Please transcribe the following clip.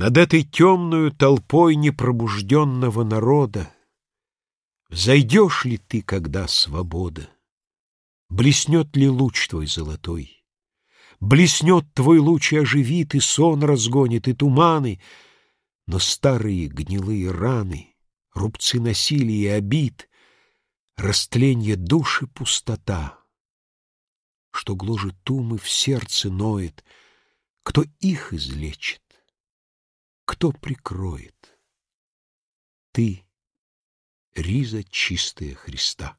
Над этой темную толпой непробужденного народа Зайдешь ли ты, когда свобода? Блеснет ли луч твой золотой? Блеснет твой луч и оживит, и сон разгонит, и туманы, Но старые гнилые раны, рубцы насилия и обид, Растленье души пустота, Что гложет ум и в сердце ноет, Кто их излечит? Кто прикроет? Ты, риза чистая Христа.